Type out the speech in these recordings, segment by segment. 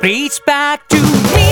Please back to me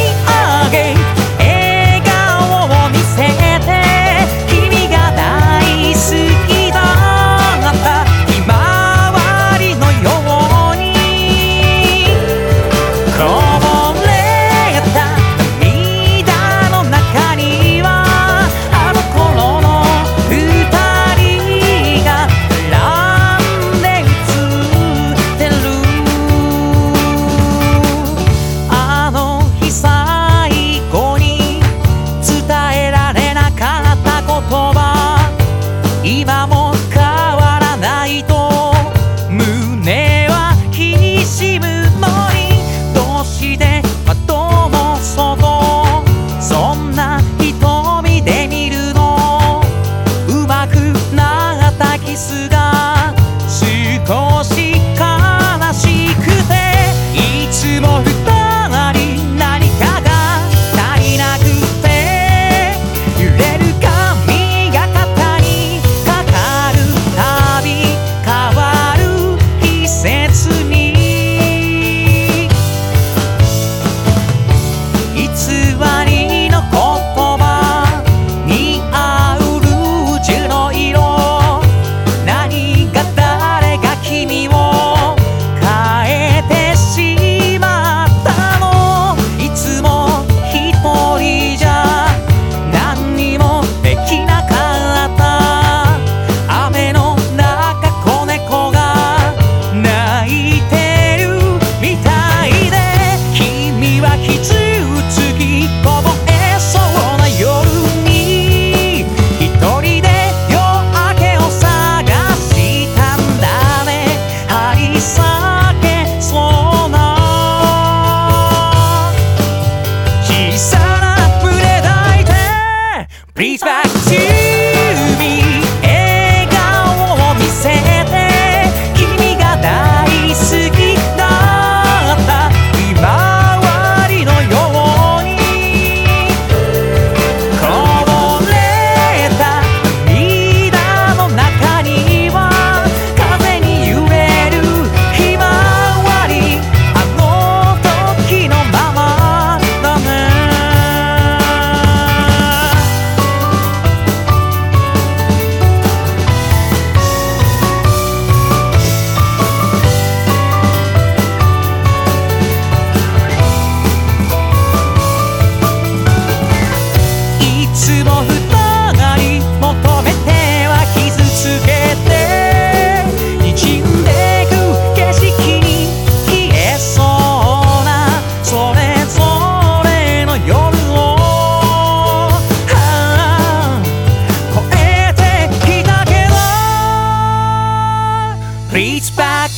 back to me reach back